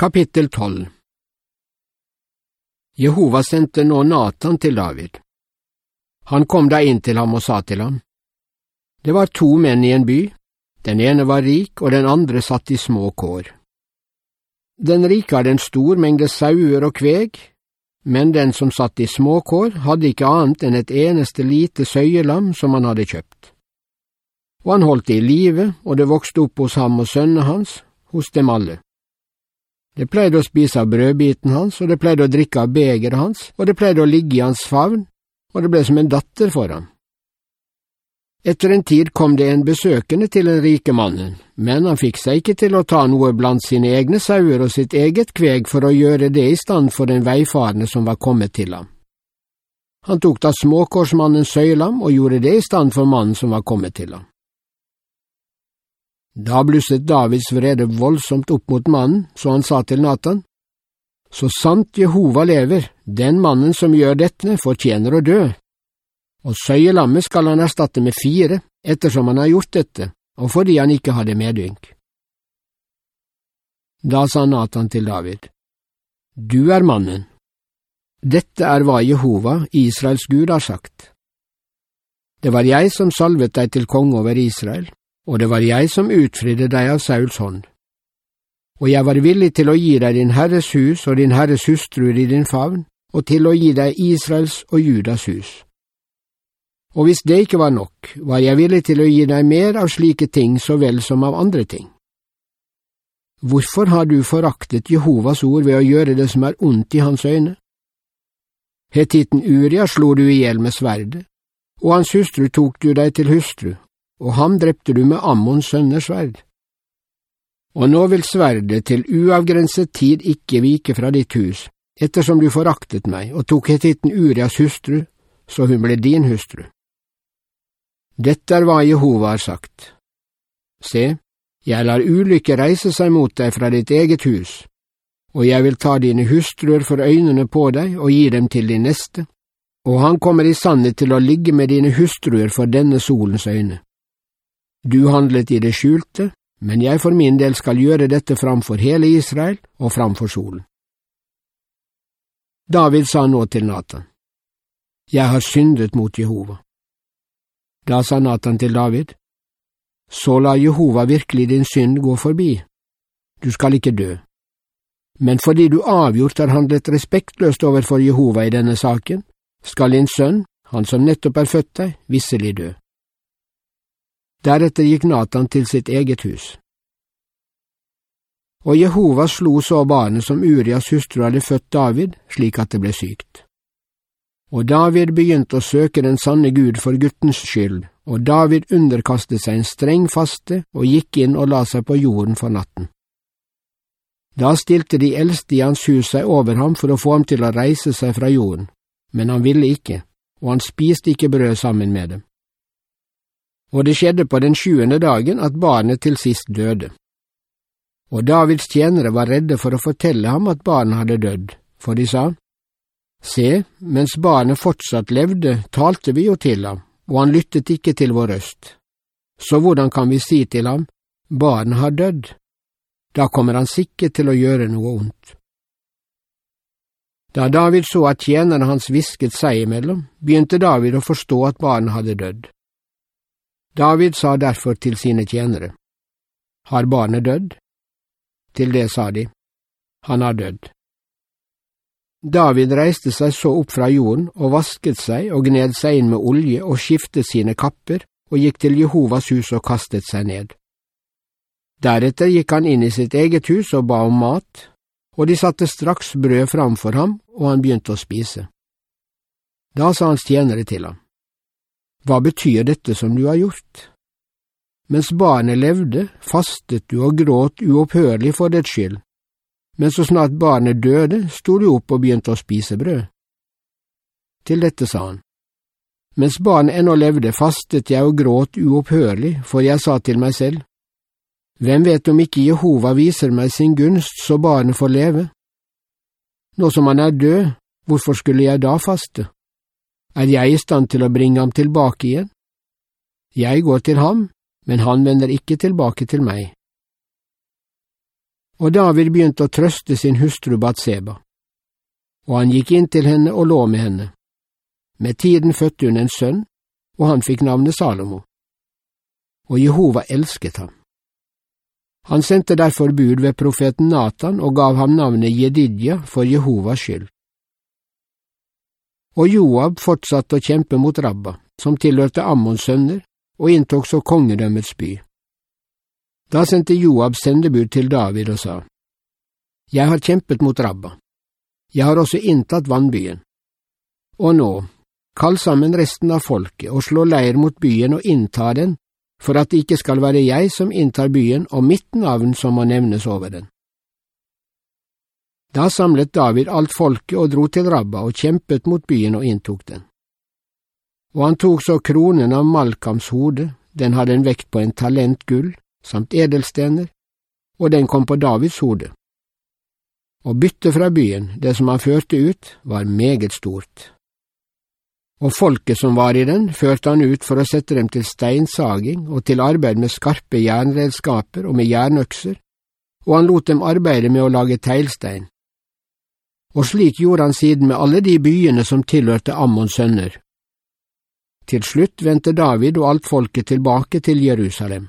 Kapittel 12 Jehova sendte nå Natan til David. Han kom da inn til ham og sa til ham, Det var to menn i en by, den ene var rik og den andre satt i små kår. Den rike hadde en stor mengde sauer og kveg, men den som satt i små kår hadde ikke annet enn et eneste lite søyelam som han hadde kjøpt. Og han holdt det i live, og det vokste opp hos ham og sønnene hans, hos dem alle. Det pleide å spise av brødbiten hans, og det pleide å drikke av begeret hans, og det pleide å ligge i hans favn, og det ble som en datter for ham. Etter en tid kom det en besøkende til den rike mannen, men han fikk seg ikke til å ta noe blant sine egne sauer og sitt eget kveg for å gjøre det i stand for den veifarende som var kommet til ham. Han tok da småkårsmannens søylam og gjorde det i stand for mannen som var kommet til ham. Da blusset Davids vrede voldsomt opp mot mannen, så han sa til Natan, Så sant Jehova lever, den mannen som gjør dette, fortjener å dø. Og søyelammet skal han erstatte med fire, ettersom han har gjort dette, og fordi han ikke hadde medynk. Da sa Natan til David, Du er mannen. Dette er hva Jehova, Israels Gud, har sagt. Det var jeg som salvet deg til konge over Israel, og det var jeg som utfridde deg av Sauls hånd. Og jeg var villig til å gi deg din Herres hus og din Herres hustruer i din favn, og til å gi deg Israels og Judas hus. Og hvis det ikke var nok, var jeg villig til å gi deg mer av slike ting så vel som av andre ting. Hvorfor har du foraktet Jehovas ord ved å gjøre det som er ondt i hans øyne? Hetitten Uria slo du i hjel med sverdet, og hans hustru tok du deg til hustru, og ham drepte du med Ammons sønners sverd. Og nå vil sverdet til uavgrenset tid ikke vike fra ditt hus, ettersom du foraktet meg og tok hetitten Urias hustru, så hun ble din hustru. Dette er hva Jehova har sagt. Se, jeg lar ulykke reise seg mot deg fra ditt eget hus, og jeg vil ta dine hustruer for øynene på deg og gi dem til din neste, og han kommer i sannhet til å ligge med dine hustruer for denne solens øyne. Du handlet i det skjulte, men jeg for min del skal gjøre dette framfor hele Israel og framfor solen. David sa nå til Natan, Jeg har syndet mot Jehova. Da sa Natan til David, Så la Jehova virkelig din synd gå forbi. Du skal ikke dø. Men fordi du avgjort har handlet respektløst overfor Jehova i denne saken, skal din sønn, han som nettopp er født deg, visselig dø. Deretter gikk Natan til sitt eget hus. Og Jehova slo så barnet som Urias hustru hadde født David, slik at det ble sykt. Og David begynte å søke den sanne Gud for guttens skyld, og David underkastet seg en streng faste og gikk inn og la seg på jorden for natten. Da stilte de eldste i hans hus seg over ham for å få ham til å reise seg fra jorden, men han ville ikke, og han spiste ikke brød sammen med dem og det skjedde på den sjuende dagen at barnet til sist døde. Og Davids tjenere var redde for å fortelle ham at barnet hadde dødd, for de sa, Se, mens barnet fortsatt levde, talte vi jo til ham, og han lyttet ikke til vår røst. Så hvordan kan vi si til ham, barnet har dødd? Da kommer han sikkert til å gjøre noe ondt. Da David så at tjenerne hans hvisket seg imellom, begynte David å forstå at barnet hadde dødd. David sa derfor til sine tjenere, Har barnet dødd? Til det sa de, Han har dødd. David reiste seg så opp fra jorden og vasket seg og gned seg inn med olje og skiftet sine kapper og gikk til Jehovas hus og kastet seg ned. Deretter gikk han inn i sitt eget hus og ba om mat, og de satte straks brød framfor ham, og han begynte å spise. Da sa hans tjenere til ham, hva betyr dette som du har gjort? Mens barnet levde, fastet du og gråt uopphørlig for dets skyld, men så snart barnet døde, sto du opp og begynte å spise brød. Til dette sa han, Mens barnet ennå levde, fastet jeg og gråt uopphørlig, for jeg sa til meg selv, Hvem vet om ikke Jehova viser meg sin gunst så barnet får leve? Nå som han er død, hvorfor skulle jeg da faste? Er jeg i stand til å bringe ham tilbake igjen? Jeg går til ham, men han vender ikke tilbake til meg. Og David begynte å trøste sin hustru Batseba, og han gikk inn til henne og lå med henne. Med tiden fødte hun en sønn, og han fikk navnet Salomo. Og Jehova elsket ham. Han sendte derfor bud ved profeten Natan og gav ham navnet Jedidja for Jehovas skyld. Og Joab fortsatte å kjempe mot Rabba, som tilhørte Ammons sønner, og inntok så kongedømmets by. Da sendte Joab sendebud til David og sa, Jeg har kjempet mot Rabba. Jeg har også inntatt vannbyen. Og nå, kall sammen resten av folket og slå leir mot byen og innta den, for at det ikke skal være jeg som inntar byen og mitt navn som må nevnes over den. Da samlet David alt folket og dro til Rabba og kjempet mot byen og inntok den. Og han tok så kronen av Malkams hode, den hadde en vekt på en talent gull, samt edelstener, og den kom på Davids hode. Og byttet fra byen, det som han førte ut, var meget stort. Og folket som var i den, førte han ut for å sette dem til steinsaging og til arbeid med skarpe jernredskaper og med jernøkser, og han lot dem arbeide med å lage teglstein, og slik gjorde han siden med alle de byene som tilhørte Ammons sønner. Til slutt vendte David og alt folket tilbake til Jerusalem.